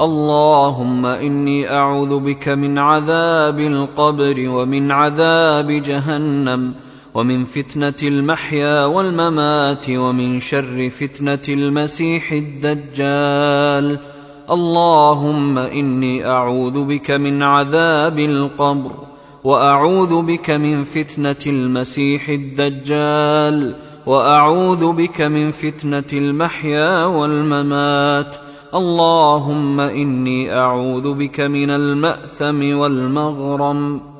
اللهم إني أعوذ بك من عذاب القبر ومن عذاب جهنم ومن فتنة المحيا والممات ومن شر فتنة المسيح الدجال. اللهم إني أعوذ بك من عذاب القبر وأعوذ بك من فتنة المسيح الدجال وأعوذ بك من فتنة المحيا والممات اللهم إني أعوذ بك من المأثم والمغرم.